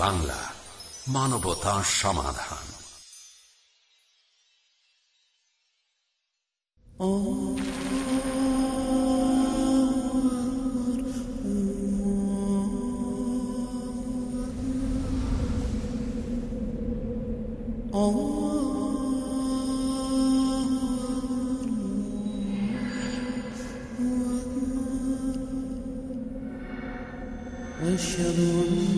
বাংলা মানবতা সমাধান أشهد أن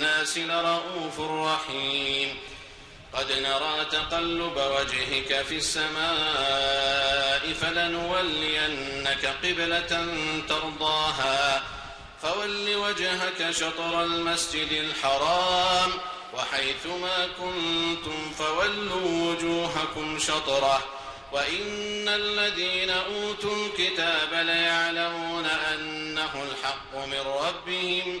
بالناس لرؤوف رحيم. قد نرى تقلب وجهك في السماء فلنولينك قبلة ترضاها. فول وجهك شطر المسجد الحرام وحيث ما كنتم فولوا وجوهكم شطرة. وإن الذين أوتوا الكتاب ليعلمون أنه الحق من ربهم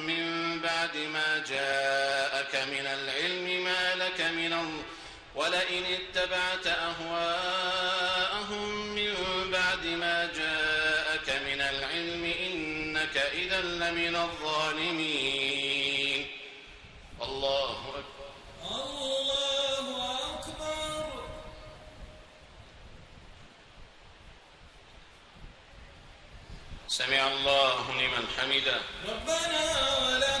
ولئن اتبعت أهواءهم من بعد ما جاءك من العلم إنك إذا لمن الظالمين. الله أكبر. الله أكبر. سمع الله لمن حمده. ربنا ولك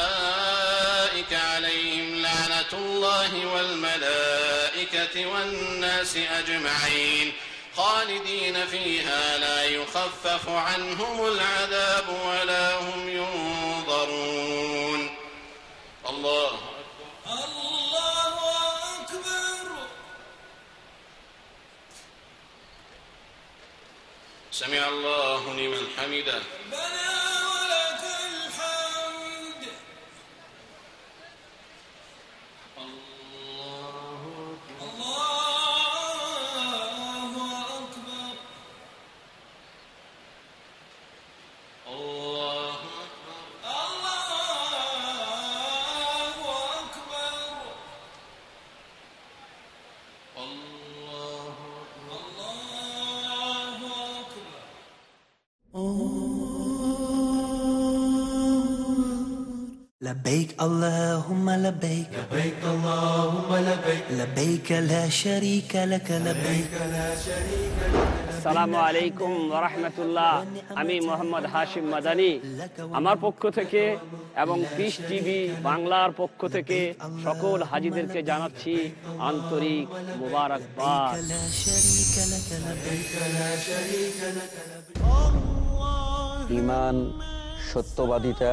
والملائكة والناس أجمعين خالدين فيها لا يخفف عنهم العذاب ولا هم ينظرون. الله الله أكبر. سمع الله لمن حمده. لبيك اللهم لبيك لبيك اللهم لبيك لبيك لا شريك لك لبيك সালামু আলাইকুম রহমতুল্লাহ আমি মোহাম্মদ হাশিম মাদানি আমার পক্ষ থেকে এবং পিস টিভি বাংলার পক্ষ থেকে সকল হাজিদেরকে জানাচ্ছি আন্তরিক মুবারকবাদ لا شريك لك لبيك ইমান সত্যবাদিতা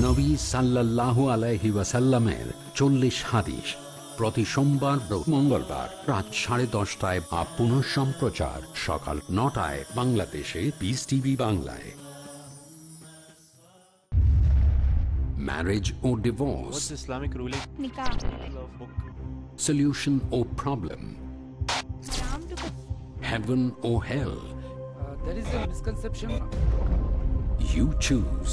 নবী সাল্লাল্লাহু আলাইহি ওয়াসাল্লামের চল্লিশ হাদিস প্রতি সোমবার মঙ্গলবার রাত সাড়ে দশটায় বা পুনঃ সম্প্রচার সকাল নটায় বাংলাদেশে পিস টিভি বাংলায় marriage O divorce Islamic ruling? Nikah. solution or problem heaven or hell there is a misconception. You choose.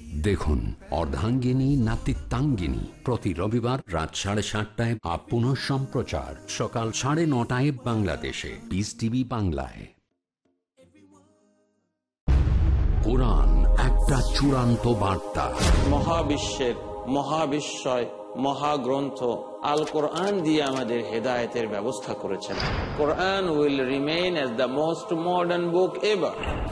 দেখুন, অর্ধাঙ্গিনী, নাতিত্বাঙ্গিনী। প্রতি রবিবার রাত সাড়ে সাতটায় আপ পুনঃ সম্প্রচার। সকাল সাড়ে নটায় বাংলাদেশে। পিস টিভি বাংলায়। কোরআন একটা চূড়ান্ত বার্তা। মহাবিশ্বের, মহাবিশ্বয়, মহাগ্রন্থ আল কোরআন দিয়ে আমাদের হেদায়েতের ব্যবস্থা করেছেন। Quran will remain as the most modern book ever.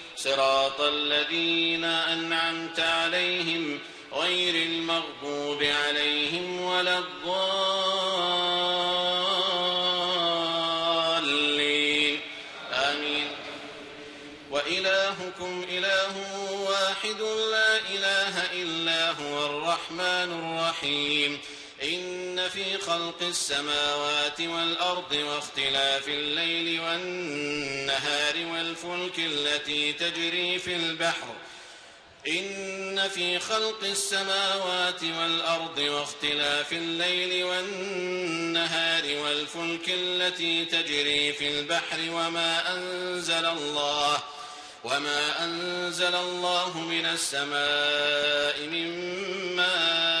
صراط الذين أنعمت عليهم غير المغضوب عليهم ولا الضالين. آمين. وإلهكم إله واحد لا إله إلا هو الرحمن الرحيم. إن في خلق السماوات والأرض واختلاف الليل والنهار والفلك التي تجري في البحر. إن في خلق السماوات والأرض واختلاف الليل والنهار والفلك التي تجري في البحر. وما أنزل الله وما أنزل الله من السماء من ماء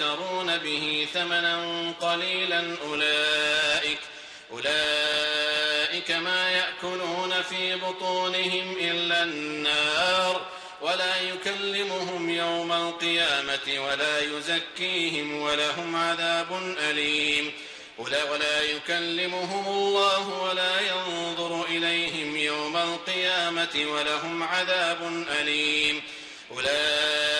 ويشترون به ثمنا قليلا أولئك أولئك ما يأكلون في بطونهم إلا النار ولا يكلمهم يوم القيامة ولا يزكيهم ولهم عذاب أليم. ولا يكلمهم الله ولا ينظر إليهم يوم القيامة ولهم عذاب أليم. أولئك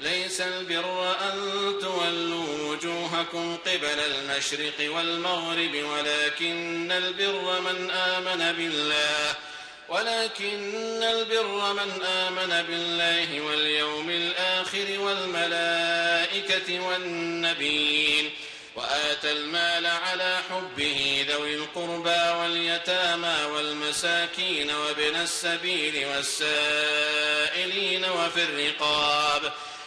ليس البر أن تولوا وجوهكم قبل المشرق والمغرب ولكن البر من آمن بالله ولكن البر من آمن بالله واليوم الآخر والملائكة والنبيين. وآتى المال على حبه ذوي القربى واليتامى والمساكين وابن السبيل والسائلين وفي الرقاب.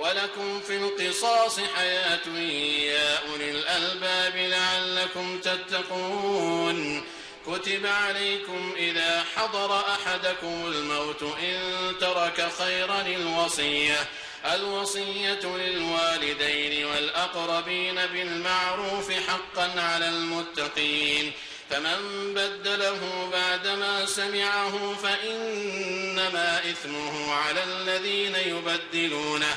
ولكم في القصاص حياة يا أولي الألباب لعلكم تتقون. كتب عليكم إذا حضر أحدكم الموت إن ترك خيرا الوصية. الوصية للوالدين والأقربين بالمعروف حقا على المتقين. فمن بدله بعدما سمعه فإنما إثمه على الذين يبدلونه.